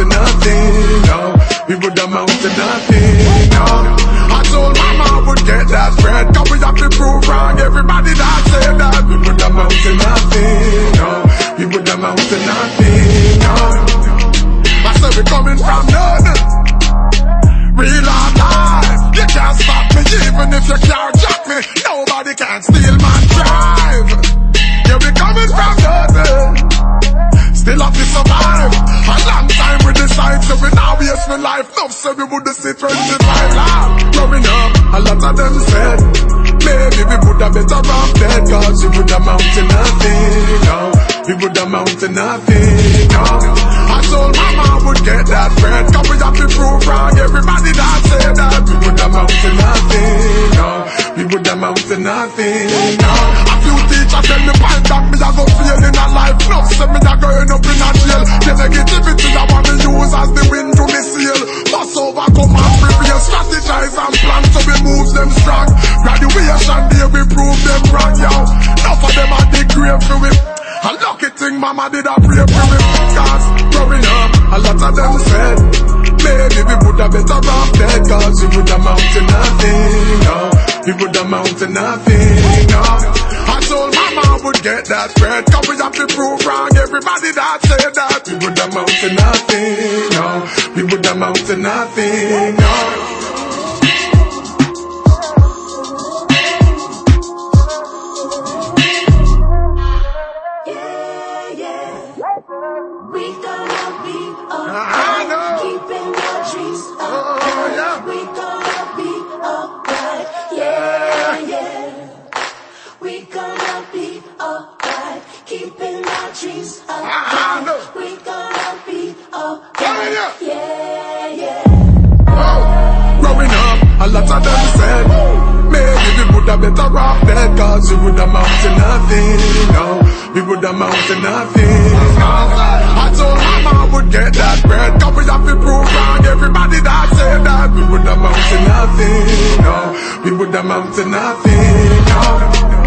to nothing, no. We would amount to nothing, no. I told mama I would get that bread, cause we have to prove wrong everybody that said that. We would amount to nothing, no. We would amount to nothing, no. I said we coming from none. Real or life, you can't stop me even if you can't jack me. Nobody can steal my drive. My life. Enough so we would see 25 life. Ah, growing up, a lot of them said, maybe we would have better off dead, cause we would amount to nothing, no. We would amount to nothing, no. I told mama I would get that bread, cause we have to prove wrong everybody that said that. We would overcome and prepare, strategize and plan so we move them strong. Graduation day we prove them wrong, yo. Enough of them are the grave for we. A lucky thing mama did a pray for me. Cause growing up, a lot of them said, maybe we would have better off dead. Cause we would amount to nothing, no. We would amount to nothing, no. I told mama I would get that bread. Cause we have to prove wrong everybody that said that. We would amount to nothing, to nothing, no. Yeah, yeah. We gonna be alright. Oh, keeping our dreams alive. We gonna be alright. Yeah, lot of them maybe we would have better off dead, cause we would amount to nothing, no, we would amount to nothing. I told mama I would get that bread, cause we have to prove wrong everybody that said that we would amount to nothing, no, we would amount to nothing, no.